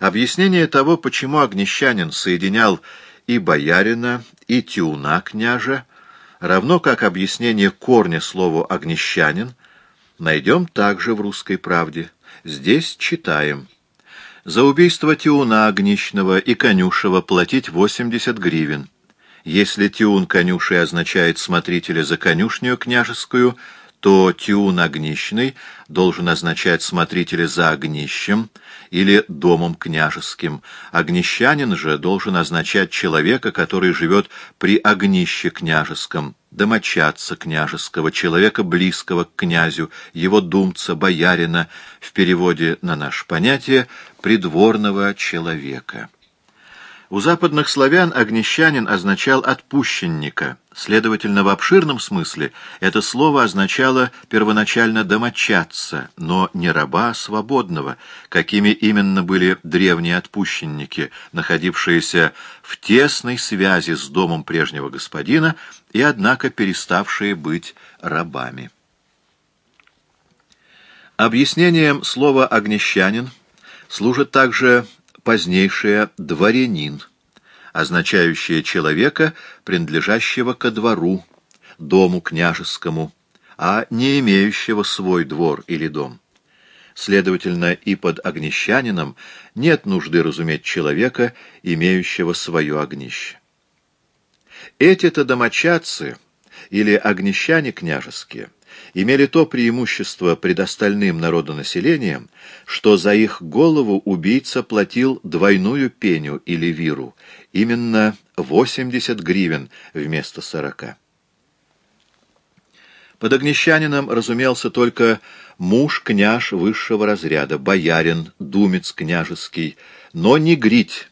Объяснение того, почему Огнещанин соединял и боярина, и тиуна княжа, равно как объяснение корня слова «огнещанин», найдем также в «Русской правде». Здесь читаем. За убийство Тиуна Огнищного и Конюшева платить 80 гривен. Если Тиун Конюшей означает смотрителя за конюшню княжескую, то Тиун Огнищный должен означать смотрителя за огнищем или домом княжеским. Огнищанин же должен означать человека, который живет при огнище княжеском, домочадца княжеского, человека близкого к князю, его думца, боярина, в переводе на наше понятие придворного человека. У западных славян огнещанин означал «отпущенника». Следовательно, в обширном смысле это слово означало первоначально «домочадца», но не раба, а свободного, какими именно были древние отпущенники, находившиеся в тесной связи с домом прежнего господина и, однако, переставшие быть рабами. Объяснением слова «огнещанин» служит также позднейшее «дворянин», означающее человека, принадлежащего ко двору, дому княжескому, а не имеющего свой двор или дом. Следовательно, и под огнещанином нет нужды разуметь человека, имеющего свое огнище. Эти-то домочадцы или огнещане княжеские имели то преимущество пред остальным народонаселением, что за их голову убийца платил двойную пеню или виру, именно 80 гривен вместо 40. Под огнещанином разумелся только муж-княж высшего разряда, боярин, думец княжеский, но не грить,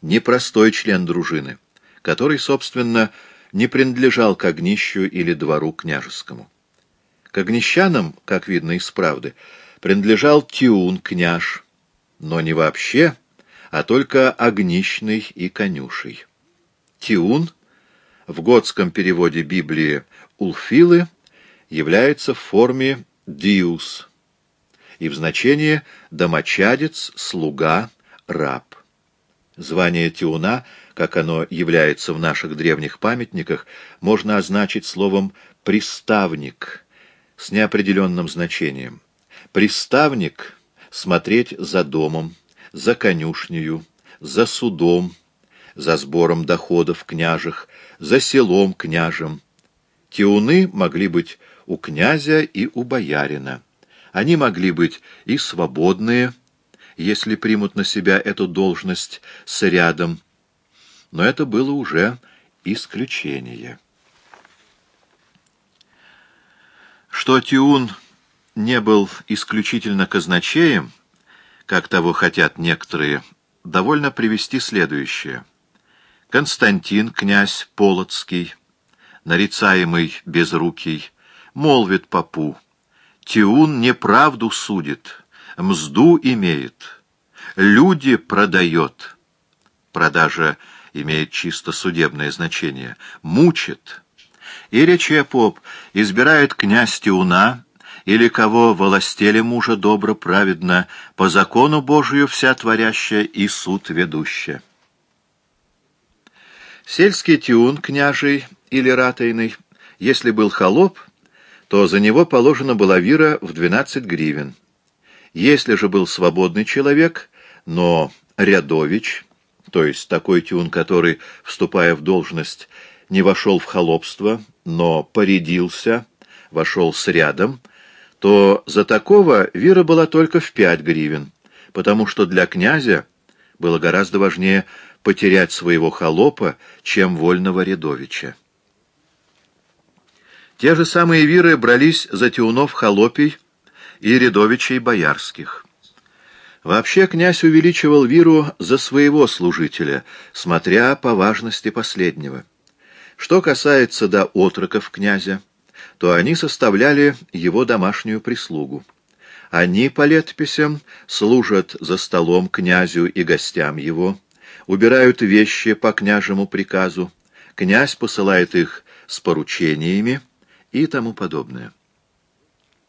не простой член дружины, который, собственно, не принадлежал к огнищу или двору княжескому. К огнещанам, как видно из правды, принадлежал Тиун, княж, но не вообще, а только огнищный и конюший. Тиун в готском переводе Библии Улфилы является в форме «диус» и в значении «домочадец», «слуга», «раб». Звание Тиуна, как оно является в наших древних памятниках, можно означить словом «приставник», с неопределенным значением. Приставник — смотреть за домом, за конюшнею, за судом, за сбором доходов княжих, за селом княжем. Тиуны могли быть у князя и у боярина. Они могли быть и свободные, если примут на себя эту должность с рядом, но это было уже исключение. Что Тиун не был исключительно казначеем, как того хотят некоторые, довольно привести следующее. Константин, князь Полоцкий, нарицаемый Безрукий, молвит попу, Тиун неправду судит, мзду имеет, люди продает. Продажа имеет чисто судебное значение, мучит, и рече поп избирает князь Тиуна, или кого волостели мужа добро праведно, по закону Божию вся творящая и суд ведущая. Сельский тиун княжий или ратейный, если был холоп, то за него положена была вира в 12 гривен. Если же был свободный человек, но рядович, то есть такой тюн, который, вступая в должность, не вошел в холопство, но порядился, вошел с рядом, то за такого вира была только в пять гривен, потому что для князя было гораздо важнее потерять своего холопа, чем вольного рядовича. Те же самые виры брались за тиунов холопий и рядовичей боярских. Вообще князь увеличивал виру за своего служителя, смотря по важности последнего. Что касается до отроков князя, то они составляли его домашнюю прислугу. Они, по летописям, служат за столом князю и гостям его, убирают вещи по княжему приказу, князь посылает их с поручениями и тому подобное.